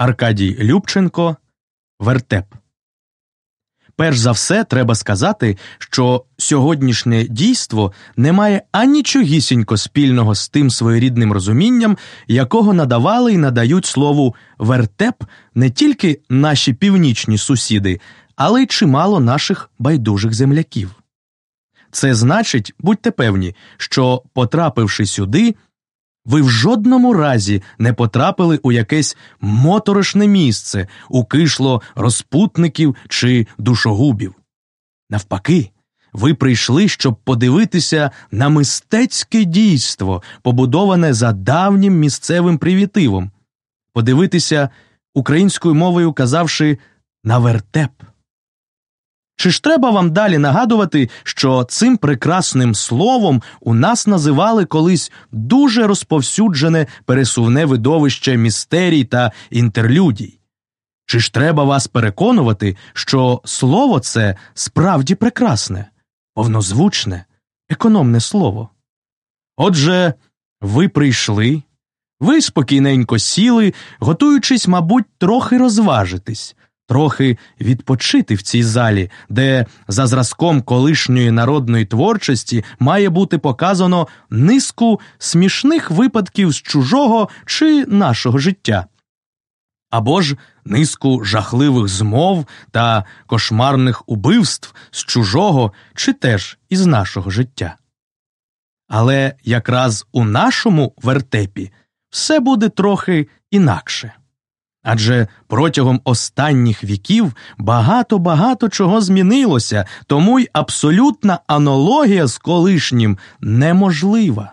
Аркадій Любченко Вертеп. Перш за все, треба сказати, що сьогоднішнє дійство не має анічогісінько спільного з тим своєрідним розумінням, якого надавали і надають слову вертеп не тільки наші північні сусіди, але й чимало наших байдужих земляків. Це значить, будьте певні, що, потрапивши сюди, ви в жодному разі не потрапили у якесь моторошне місце, у кишло розпутників чи душогубів. Навпаки, ви прийшли, щоб подивитися на мистецьке дійство, побудоване за давнім місцевим привітивом, подивитися українською мовою казавши на вертеп. Чи ж треба вам далі нагадувати, що цим прекрасним словом у нас називали колись дуже розповсюджене пересувне видовище містерій та інтерлюдій? Чи ж треба вас переконувати, що слово це справді прекрасне, повнозвучне, економне слово? Отже, ви прийшли, ви спокійненько сіли, готуючись, мабуть, трохи розважитись трохи відпочити в цій залі, де за зразком колишньої народної творчості має бути показано низку смішних випадків з чужого чи нашого життя. Або ж низку жахливих змов та кошмарних убивств з чужого чи теж із нашого життя. Але якраз у нашому вертепі все буде трохи інакше. Адже протягом останніх віків багато багато чого змінилося, тому й абсолютна анологія з колишнім неможлива.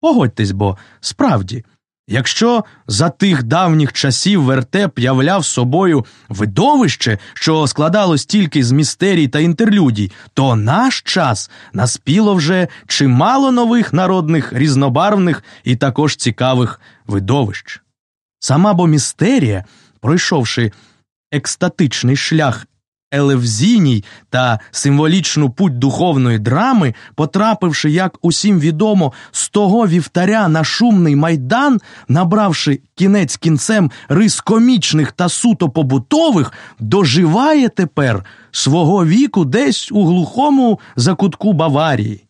Погодьтесь бо, справді, якщо за тих давніх часів вертеп являв собою видовище, що складалось тільки з містерій та інтерлюдій, то наш час наспіло вже чимало нових народних різнобарвних і також цікавих видовищ. Сама бо містерія, пройшовши екстатичний шлях елевзіній та символічну путь духовної драми, потрапивши, як усім відомо, з того вівтаря на шумний майдан, набравши кінець кінцем рис комічних та суто побутових, доживає тепер свого віку десь у глухому закутку Баварії.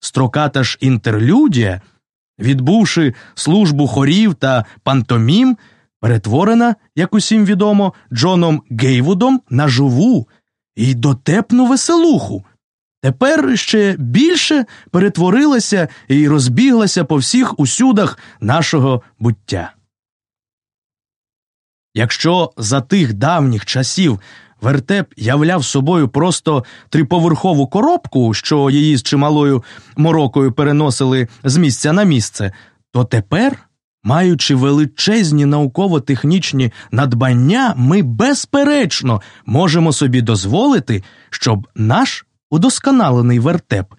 Строката ж інтерлюдія – відбувши службу хорів та пантомім, перетворена, як усім відомо, Джоном Гейвудом на живу і дотепну веселуху. Тепер ще більше перетворилася і розбіглася по всіх усюдах нашого буття. Якщо за тих давніх часів Вертеп являв собою просто триповерхову коробку, що її з чималою морокою переносили з місця на місце, то тепер, маючи величезні науково-технічні надбання, ми безперечно можемо собі дозволити, щоб наш удосконалений вертеп,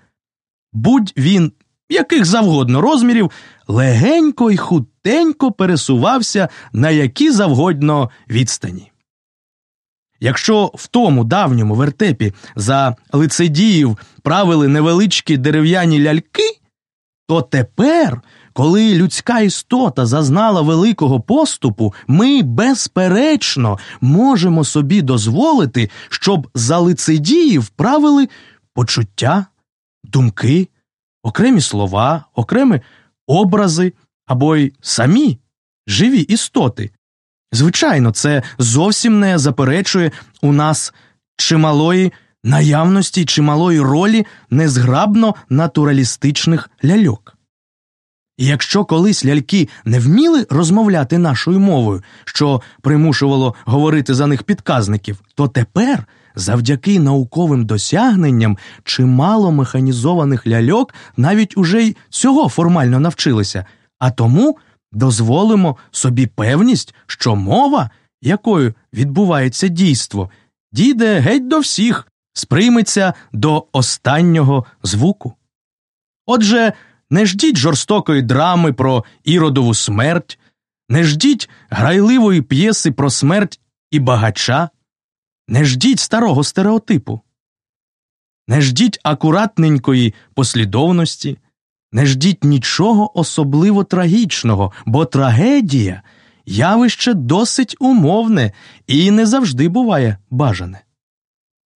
будь він яких завгодно розмірів, легенько й хутенько пересувався на які завгодно відстані. Якщо в тому давньому вертепі за лицедіїв правили невеличкі дерев'яні ляльки, то тепер, коли людська істота зазнала великого поступу, ми безперечно можемо собі дозволити, щоб за лицедіїв правили почуття, думки, окремі слова, окремі образи або й самі живі істоти. Звичайно, це зовсім не заперечує у нас чималої наявності, чималої ролі незграбно натуралістичних ляльок. І якщо колись ляльки не вміли розмовляти нашою мовою, що примушувало говорити за них підказників, то тепер, завдяки науковим досягненням, чимало механізованих ляльок навіть уже й цього формально навчилися, а тому дозволимо собі певність, що мова, якою відбувається дійство, дійде геть до всіх, сприйметься до останнього звуку. Отже, не ждіть жорстокої драми про іродову смерть, не ждіть грайливої п'єси про смерть і багача, не ждіть старого стереотипу, не ждіть акуратненької послідовності. Не ждіть нічого особливо трагічного, бо трагедія явище досить умовне і не завжди буває бажане.